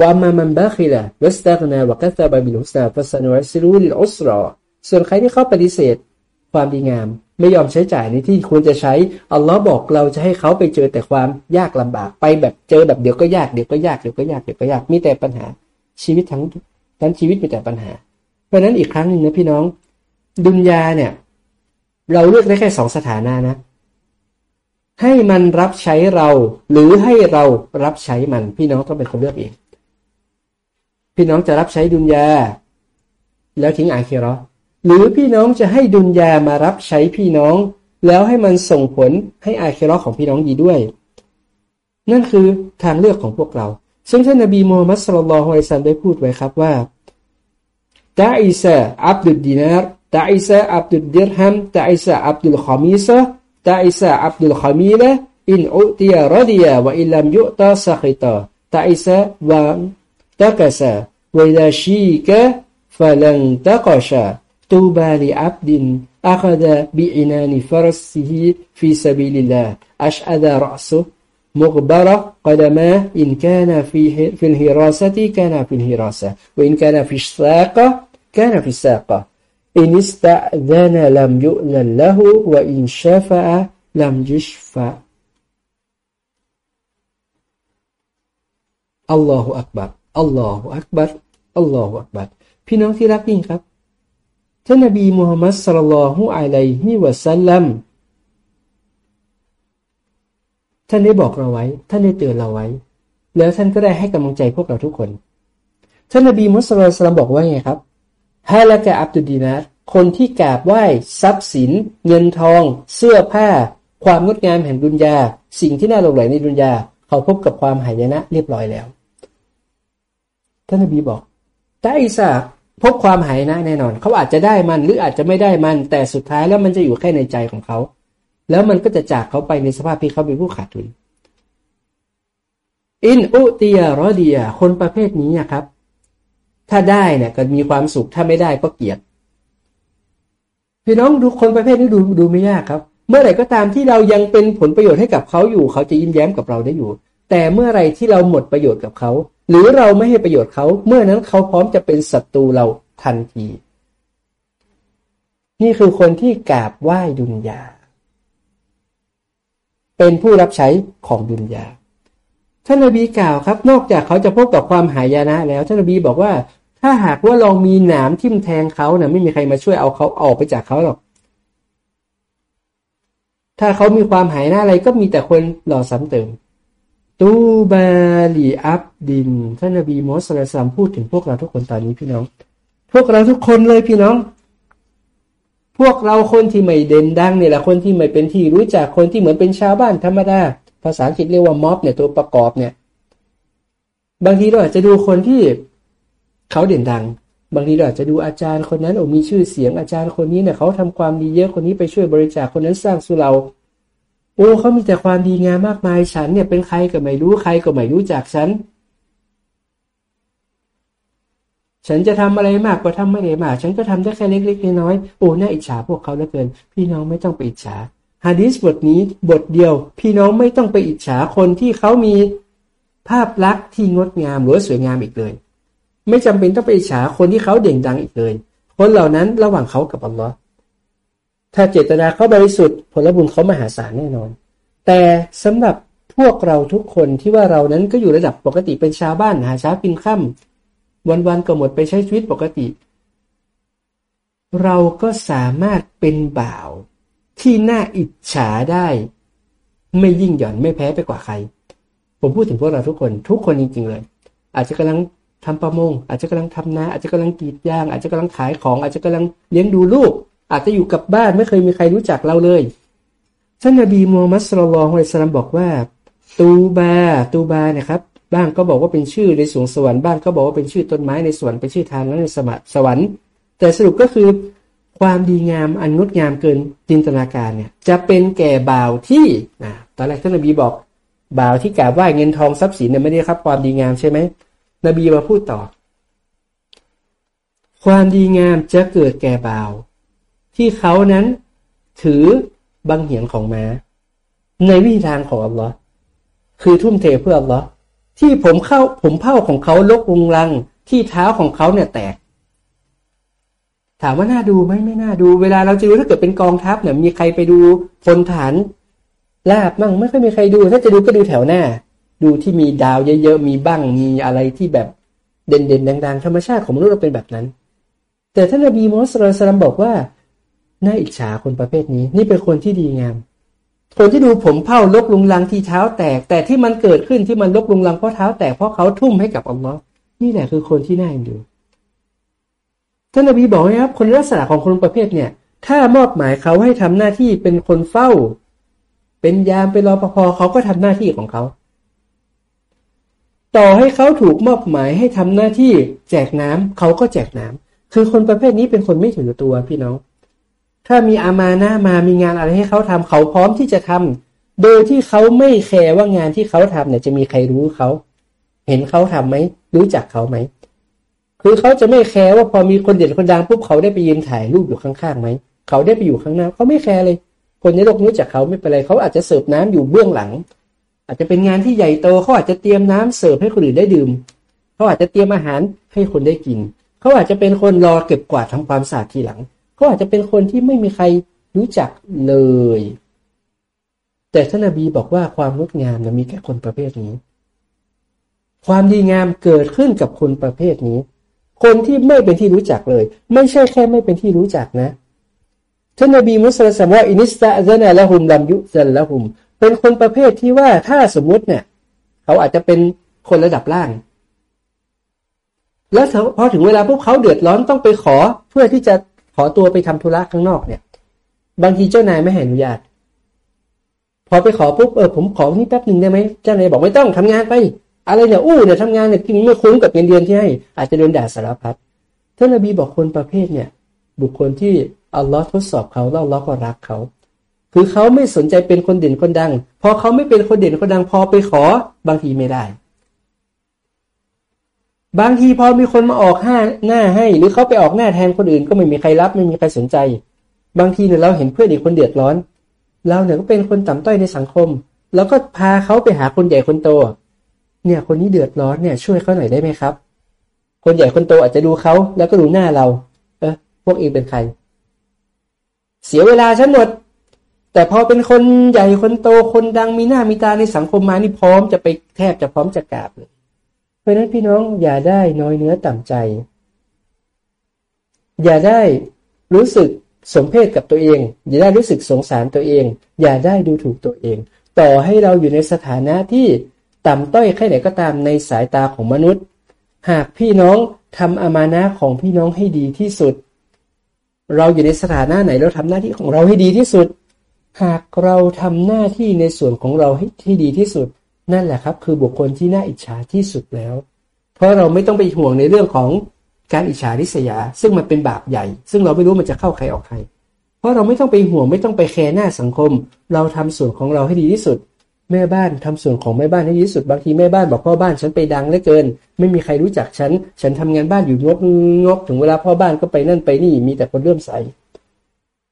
ว่ามามันบาคิละวัสตากนาวกัตตาบาบิลุสนาฟัสนวสิรูลิอุสรอ ส่วนใครที่เขาปฏิเสธความดีงาม ไม่ยอมใช้จ่ายในที่ควรจะใช้อัลลอฮ์บอกเราจะให้เขาไปเจอแต่ความยากลำบากไปแบบเจอแบบเดี๋ยวก็ยากเดี๋ยวก็ยากเดี๋ยวก็ยากเดี๋ยวก็ยากมีแต่ปัญหาชีวิตทั้งทั้งชีวิตมีแต่ปัญหา เพราะนั้นอีกครั้งหนึ่งนะพี่น้อง ดุนยาเนี่ย เราเลือกได้แค่สองสถานะนะ ให้มันรับใช้เรา หรือให้เรารับใช้มัน พี่น้องต้องเป็นคนเลือกเอง พี่น้องจะรับใช้ดุนยา แล้วทิ้งอาคีรอหรือพี่น้องจะให้ดุนยามารับใช้พี่น้อง แล้วให้มันส่งผลให้อาคีรอของพี่น้องดีด้วย นั่นคือทางเลือกของพวกเรา ซึ่งท่านนบีมูฮัมมัดصلى الله عليه وسلم ได้พูดไว้ครับว่าتعس عبد الدينار تعس عبد الدرهم تعس عبد الخميصة تعس عبد الخميلة إن أعطي رضي و อินิสตะดานะลัมยุนัละหูวะอินชาฟะลัมยิชฟะอัลลอฮฺอักบัรอัลลอฮฺอักบัรอัลลอฮฺอักบัรพี่น้องที่รักยิ่งครับท่านนบีมูฮัมมัดสลลัลฮุอะลัยฮิวะสัลลัมท่านได้บอกเราไว้ ท่านได้เตือนเราไว้ แล้วท่านก็ได้ให้กำลังใจพวกเราทุกคน ท่านนบีมุสลิมบอกว่าไงครับ ฮาละกะอับดุดีนาร์คนที่กราบไหว้ทรัพย์สิน เงินทอง เสื้อผ้า ความงดงามแห่งดุนยา สิ่งที่น่าหลงไหลในดุนยา เขาพบกับความหายนะเรียบร้อยแล้วท่านนบีบอกแต่อิสาพบความหายนะแน่นอน เขาอาจจะได้มันหรืออาจจะไม่ได้มัน แต่สุดท้ายแล้วมันจะอยู่แค่ในใจของเขา แล้วมันก็จะจากเขาไปในสภาพที่เขาเป็นผู้ขาดทุนอินอุตียรอดียคนประเภทนี้นะครับ ถ้าได้เนี่ยก็มีความสุขถ้าไม่ได้ก็เกลียดพี่น้องดูคนประเภทนี้ดูดูไม่ยากครับ เมื่อไหร่ก็ตามที่เรายังเป็นผลประโยชน์ให้กับเขาอยู่ เขาจะยิ้มแย้มกับเราได้อยู่ แต่เมื่อไรที่เราหมดประโยชน์กับเขา หรือเราไม่ให้ประโยชน์เขาเมื่อนั้นเขาพร้อมจะเป็นศัตรูเราทันที นี่คือคนที่กราบไหว้ดุนยา เป็นผู้รับใช้ของดุนยาท่านนบีกล่าวครับ นอกจากเขาจะพบกับความหายนะแล้วท่านนบีบอกว่า ถ้าหากว่าลองมีหนามทิ่มแทงเขาเนะ่ยไม่มีใครมาช่วยเอาเขาออกไปจากเขาหรอก ถ้าเขามีความหายหน้าอะไรก็มีแต่คนหล่อซ้ำเติม ตูบาลีอับดินท่านนบีมอสลามพูดถึงพวกเราทุกคนตอนนี้พี่น้อง พวกเราทุกคนเลยพี่น้อง พวกเราคนที่ไม่เด่นดังเนี่ยแหละคนที่ไม่เป็นที่รู้จักคนที่เหมือนเป็นชาวบ้านธรรมดาภาษาอังกฤษเรียกว่าม็อบเนี่ยตัวประกอบเนี่ย บางทีเราอาจจะดูคนที่ เขาเด่นดัง บางทีเราอาจจะดูอาจารย์คนนั้นโอ้มีชื่อเสียงอาจารย์คนนี้เนี่ยเขาทำความดีเยอะคนนี้ไปช่วยบริจาคคนนั้นสร้างสุเราโอ้เขามีแต่ความดีงามมากมายฉันเนี่ยเป็นใครก็ไม่รู้ใครก็ไม่รู้จักฉัน ฉันจะทำอะไรมากกว่าทำไม่ได้มาก ฉันก็ทำได้แค่เล็กๆน้อยๆโอ้น่าอิจฉาพวกเขาเหลือเกิน พี่น้องไม่ต้องไปอิจฉาฮะดิษบทนี้บทเดียว พี่น้องไม่ต้องไปอิจฉาคนที่เขามีภาพลักษณ์ที่งดงามหรือสวยงามอีกเลย ไม่จำเป็นต้องไปอิจฉาคนที่เขาเด่งดังอีกเลย คนเหล่านั้นระหว่างเขากับอัลลอฮ์ถ้าเจตนาเขาบริสุทธิ์ผลบุญเขามหาศาลแน่นอน แต่สำหรับพวกเราทุกคนที่ว่าเรานั้นก็อยู่ระดับปกติเป็นชาวบ้านหาเช้ากินค่ำวันๆก็หมดไปใช้ชีวิตปกติ เราก็สามารถเป็นบ่าว ที่น่าอิจฉาได้ ไม่ยิ่งหย่อนไม่แพ้ไปกว่าใคร ผมพูดถึงพวกเราทุกคน ทุกคนจริงๆเลย อาจจะกำลัง ทำประมง อาจจะกำลังทำนาอาจจะกำลังกรีดยาง อาจจะกำลังขายของ อาจจะกำลังเลี้ยงดูลูก อาจจะอยู่กับบ้านไม่เคยมีใครรู้จักเราเลยท่านนบีมูฮัมมัดสุลลัลฮุอะลัยสลามบอกว่า ตูบา ตูบาเนี่ยครับ บ้างก็บอกว่าเป็นชื่อในสวงสวรรค์บ้างก็บอกว่าเป็นชื่อต้นไม้ในสวรรค์เป็นชื่อทางในสมสวรรค์ แต่สรุปก็คือความดีงามอันงดงามเกินจินตนาการเนี่ยจะเป็นแก่บ่าวที่นะตอนแรกท่านนบีบอกบ่าวที่กราบไหว้เงินทองทรัพย์สินเนี่ยไม่ได้ครับความดีงามใช่ไหม นบีมาพูดต่อ ความดีงามจะเกิดแก่บ่าว ที่เขานั้นถือบังเหียนของม้า ในวิธีทางของอัลลอฮ์คือทุ่มเทเพื่ออัลลอฮ์ที่ผมเข้าผมเผ้าของเขาลกวงลัง ที่เท้าของเขาเนี่ยแตก ถามว่าน่าดูไหมไม่น่าดู เวลาเราจะดูถ้าเกิดเป็นกองทัพเนี่ยมีใครไปดูพลฐานลาบมั่งไม่ค่อยมีใครดู ถ้าจะดูก็ดูแถวหน้า ดูที่มีดาวเยอะๆมีบ้างมีอะไรที่แบบเด่นๆดังๆธรรมชาติของมนุษย์เราเป็นแบบนั้น แต่ท่านนบีมูฮัมมัดสุลตัลบอกว่าน่าอิจฉาคนประเภทนี้ นี่เป็นคนที่ดีงาม คนที่ดูผมเผ้าลกลุงลังที่เท้าแตก แต่ที่มันเกิดขึ้นที่มันลกลุงลังเพราะเท้าแตกเพราะเขาทุ่มให้กับอัลลอฮ์นี่แหละคือคนที่น่าเอ็นดูท่านนบีบอกนะครับ คนลักษณะของคนประเภทเนี่ย ถ้ามอบหมายเขาให้ทำหน้าที่เป็นคนเฝ้า เป็นยามเป็นรอปภเขาก็ทำหน้าที่ของเขา ต่อให้เขาถูกมอบหมายให้ทำหน้าที่แจกน้ำเขาก็แจกน้ำคือคนประเภทนี้เป็นคนไม่ถือตัวพี่น้อง ถ้ามีอามาหน้ามามีงานอะไรให้เขาทำเขาพร้อมที่จะทำโดยที่เขาไม่แคร์ว่างานที่เขาทำเนี่ยจะมีใครรู้เขา เห็นเขาทํำไหมรู้จักเขาไหมคือเขาจะไม่แคร์ว่าพอมีคนเด่นคนดังปุ๊บเขาได้ไปยืนถ่ายรูปอยู่ข้างๆไหมเขาได้ไปอยู่ข้างหน้าเขาไม่แคร์เลย คนในโลกรู้จักเขาไม่เป็นไรเขาอาจจะเสิร์ฟน้ำอยู่เบื้องหลัง อาจจะเป็นงานที่ใหญ่โตเขาอาจจะเตรียมน้ำเสิร์ฟให้คนอื่นได้ดื่มเขาอาจจะเตรียมอาหารให้คนได้กินเขาอาจจะเป็นคนรอเก็บกวาดทำความสะอาดทีหลังก็อาจจะเป็นคนที่ไม่มีใครรู้จักเลย แต่ท่านนบีบอกว่าความงดงามนะมีแค่คนประเภทนี้ ความดีงามเกิดขึ้นกับคนประเภทนี้ คนที่ไม่เป็นที่รู้จักเลย ไม่ใช่แค่ไม่เป็นที่รู้จักนะท่านนบีมุสลิมว่าอินิสตาซานะละหุมลัมยุซันละหุม เป็นคนประเภทที่ว่าถ้าสมมุติเนี่ย เขาอาจจะเป็นคนระดับล่าง แล้วพอถึงเวลาพวกเขาเดือดร้อนต้องไปขอเพื่อที่จะขอตัวไปทำธุระข้างนอกเนี่ย บางทีเจ้านายไม่ให้อนุญาต พอไปขอปุ๊บเออผมขอนี่แป๊บหนึ่งได้ไหมเจ้านายบอกไม่ต้องทำงานไป อะไรเนี่ยอู้เนี่ยทำงานเนี่ยที่ไม่คุ้มกับเงินเดือนที่ให้ อาจจะโดนด่าสารพัดท่านนบีบอกคนประเภทเนี่ย บุคคลที่อัลลอฮ์ทดสอบเขาแล้วอัลลอฮ์ก็รักเขา คือเขาไม่สนใจเป็นคนเด่นคนดัง พอเขาไม่เป็นคนเด่นคนดัง พอไปขอบางทีไม่ได้ บางทีพอมีคนมาออกห้าหน้าให้ หรือเขาไปออกหน้าแทนคนอื่น ก็ไม่มีใครรับไม่มีใครสนใจ บางทีเนี่ยเราเห็นเพื่อนอีกคนเดือดร้อน เราเนี่ยก็เป็นคนต่ำต้อยในสังคม แล้วก็พาเขาไปหาคนใหญ่คนโต เนี่ยคนนี้เดือดร้อนเนี่ย ช่วยเขาหน่อยได้ไหมครับ คนใหญ่คนโตอาจจะดูเขาแล้วก็ดูหน้าเรา เออพวกเองเป็นใคร เสียเวลาฉันหมด แต่พอเป็นคนใหญ่คนโตคนดังมีหน้ามีตาในสังคมมานี่พร้อมจะไปแทบจะพร้อมจะกราบเลยเพราะนั้นพี่น้องอย่าได้น้อยเนื้อต่ำใจ อย่าได้รู้สึกสมเพศกับตัวเอง อย่าได้รู้สึกสงสารตัวเอง อย่าได้ดูถูกตัวเอง ต่อให้เราอยู่ในสถานะที่ต่ำต้อยแค่ไหนก็ตามในสายตาของมนุษย์ หากพี่น้องทำอามานะของพี่น้องให้ดีที่สุด เราอยู่ในสถานะไหนเราทำหน้าที่ของเราให้ดีที่สุด หากเราทำหน้าที่ในส่วนของเราให้ที่ดีที่สุด นั่นแหละครับ คือบุคคลที่น่าอิจฉาที่สุดแล้ว เพราะเราไม่ต้องไปห่วงในเรื่องของการอิจฉาริษยา ซึ่งมันเป็นบาปใหญ่ ซึ่งเราไม่รู้มันจะเข้าใครออกใคร เพราะเราไม่ต้องไปห่วงไม่ต้องไปแคร์หน้าสังคม เราทำส่วนของเราให้ดีที่สุด แม่บ้านทำส่วนของแม่บ้านให้ดีที่สุด บางทีแม่บ้านบอกพ่อบ้านฉันไปดังเหลือเกิน ไม่มีใครรู้จักฉัน ฉันทำงานบ้านอยู่งกงกถึงเวลาพ่อบ้านก็ไปนั่นไปนี่มีแต่คนเลื่อมใส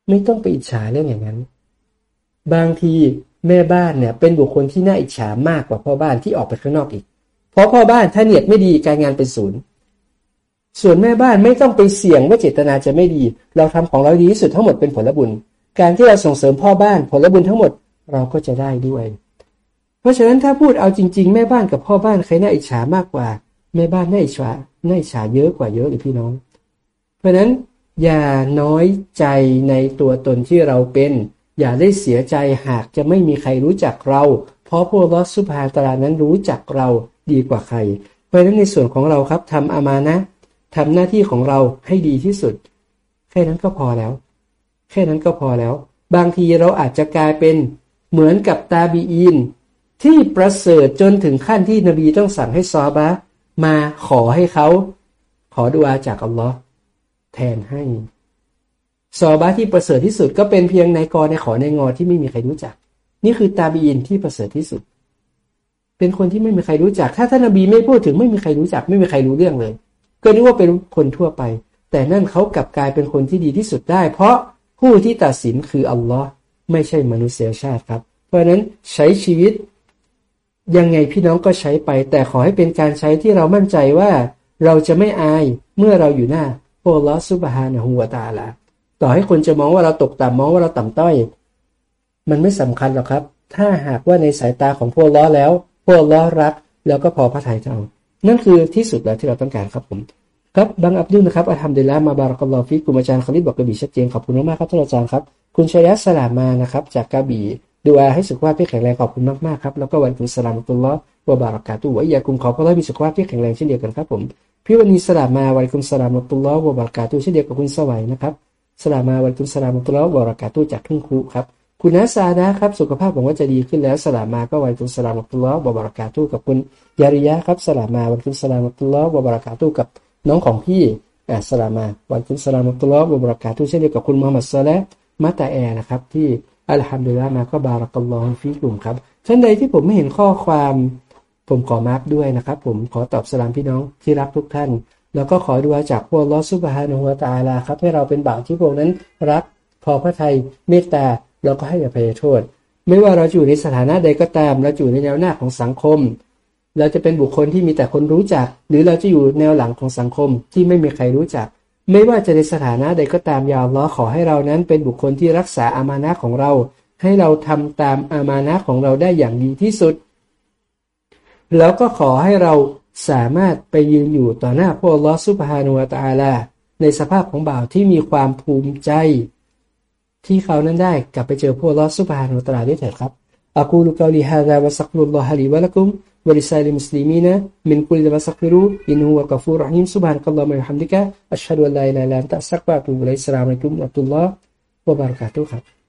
ไม่ต้องไปอิจฉาเรื่องอย่างนั้น บางทีแม่บ้านเนี่ยเป็นบุคคลที่น่าอิจฉามากกว่าพ่อบ้านที่ออกไปข้างนอกอีก เพราะพ่อบ้านถ้าเนียดไม่ดีการงานเป็นศูนย์ ส่วนแม่บ้านไม่ต้องไปเสี่ยงว่าเจตนาจะไม่ดี เราทำของเราดีที่สุดทั้งหมดเป็นผลบุญ การที่เราส่งเสริมพ่อบ้านผลบุญทั้งหมดเราก็จะได้ด้วย เพราะฉะนั้นถ้าพูดเอาจริง ๆ แม่บ้านกับพ่อบ้านใครน่าอิจฉามากกว่า แม่บ้านน่าอิจฉาน่าอิจฉาเยอะกว่าเยอะเลยพี่น้อง เพราะฉะนั้นอย่าน้อยใจในตัวตนที่เราเป็น อย่าได้เสียใจหากจะไม่มีใครรู้จักเรา เพราะพวกลอสุภาตรานั้นรู้จักเราดีกว่าใคร เพราะฉะนั้นในส่วนของเราครับทำอามานะทำหน้าที่ของเราให้ดีที่สุด แค่นั้นก็พอแล้ว แค่นั้นก็พอแล้ว บางทีเราอาจจะกลายเป็นเหมือนกับตาบีอินที่ประเสริฐจนถึงขั้นที่นบีต้องสั่งให้ซอบะมาขอให้เขา ขอดุอาจากอัลลอฮ์แทนให้ ซอบาที่ประเสริฐที่สุดก็เป็นเพียงในกอในขอในงอที่ไม่มีใครรู้จัก นี่คือตาบีอินที่ประเสริฐที่สุด เป็นคนที่ไม่มีใครรู้จัก ถ้าท่านนบีไม่พูดถึงไม่มีใครรู้จัก ไม่มีใครรู้เรื่องเลย ก็นึกว่าเป็นคนทั่วไป แต่นั่นเขากลับกลายเป็นคนที่ดีที่สุดได้ เพราะผู้ที่ตัดสินคืออัลลอฮ์ไม่ใช่มนุษยชาติครับ เพราะฉะนั้นใช้ชีวิต ยังไงพี่น้องก็ใช้ไป แต่ขอให้เป็นการใช้ที่เรามั่นใจว่า เราจะไม่อายเมื่อเราอยู่หน้าพระลอสุบฮานะฮูวาตาลา ต่อให้คนจะมองว่าเราตกต่ำมองว่าเราต่ำต้อย มันไม่สำคัญหรอกครับ ถ้าหากว่าในสายตาของพวกล้อแล้ว พวกล้อรัก แล้วก็พอพระทัยเจ้านั่นคือที่สุดแล้วที่เราต้องการครับผม ครับบางอับดุลนะครับอาธรรมเดลามาบารักลอฟิกุมอาจารย์คลิดบอกกระบี่ชัดเจนขอบคุณมากครับท่านอาจารย์ครับ คุณชัยสลามานะครับ จากกระบี่ดูอาให้สุขภาพที่แข็งแรงขอบคุณมากๆครับแล้วก็วันคุณสลามตุลลอฮ์วะบารักาตุวะอยากุมขอพระมีสุขภาพที่แข็งแรงเช่นเดียวกันครับผมพี่วันนี้สลามาวันคุณสลามตุลลอฮ์วะบารักาตุเช่นเดียวกับคุณสวัยนะครับ สลามาวันตุสลามุตุลาวรากาตุจากทุ่งคูครับคุณนัสานะครับสุขภาพผมว่าจะดีขึ้นแล้วสลามาก็วันตุสลามุตุลาวรากาตุกับคุณยาริยะครับสลามาวันตุสลามุตุลาวรากาตุกับน้องของพี่อ่าสลามาวันตุสลามุตุลาวรากาตุเช่นเดียวกับคุณมูฮัมมัดซาละมาตาแอนะครับที่อัลฮัมดุลิลละมาก็บารักัลลอฮฺฟีกลุ่มครับท่านใดที่ผมไม่เห็นข้อความผมขอมาร์กด้วยนะครับ ผมขอตอบสลามพี่น้องที่รักทุกท่าน แล้วก็ขอดูอาจากพวกลอสุบฮานุวตาลาครับ ให้เราเป็นบ่าวที่พวกนั้นรักพอพระทัยเมตตาเราก็ให้อภัยโทษ ไม่ว่าเราอยู่ในสถานะใดก็ตาม เราอยู่ในแนวหน้าของสังคม เราจะเป็นบุคคลที่มีแต่คนรู้จัก หรือเราจะอยู่แนวหลังของสังคมที่ไม่มีใครรู้จัก ไม่ว่าจะในสถานะใดก็ตามยาวล้อขอให้เรานั้นเป็นบุคคลที่รักษาอามานะของเรา ให้เราทำตามอามานะของเราได้อย่างดีที่สุด แล้วก็ขอให้เรา สามารถไปยืนอยู่ต่อหน้าพระลอสุบฮานุวตาลา ในสภาพของบ่าวที่มีความภูมิใจ ที่เขานั้นได้กลับไปเจอพระลอสุบฮานุวตาลาได้เถิดครับอักูลุกาลิฮะดาวะสักรุลลอฮะลิวะลักุมวะลิซาลิมุสลิมีนะมินคุลิมาสักรูอินฮุวะกฟูรฮิมซุบฮานักัลลอฮุมะฮัมดิกะอัชฮะดุอัลลาอิลาะอิลลันตะสักวะตุบุลัยสลามอะลัยกุมวะตุลลอฮ์วะบารักาตุครับ